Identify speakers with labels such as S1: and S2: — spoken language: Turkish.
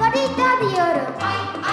S1: Garita diyorum. Ay, ay.